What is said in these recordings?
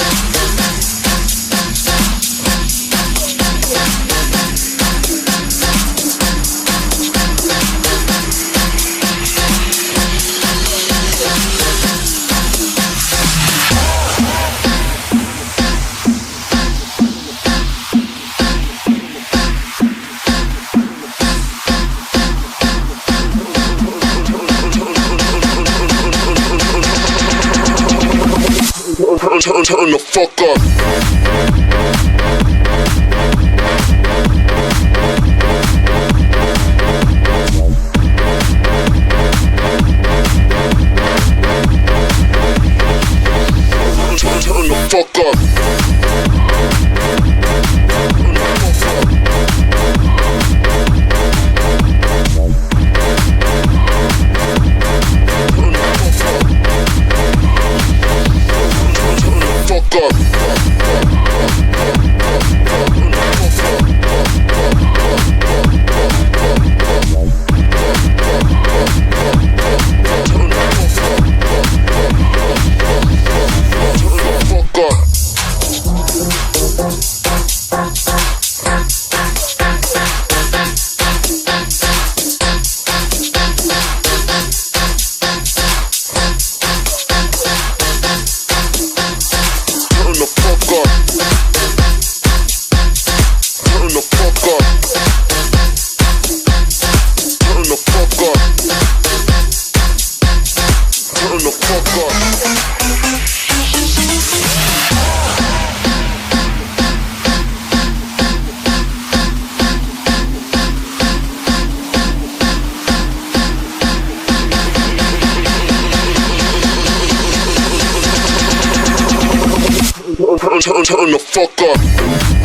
my turn, turn, turn the fuck up. Turn the fuck up. turn the fuck up. turn, turn, turn the fuck up.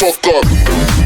fuck up.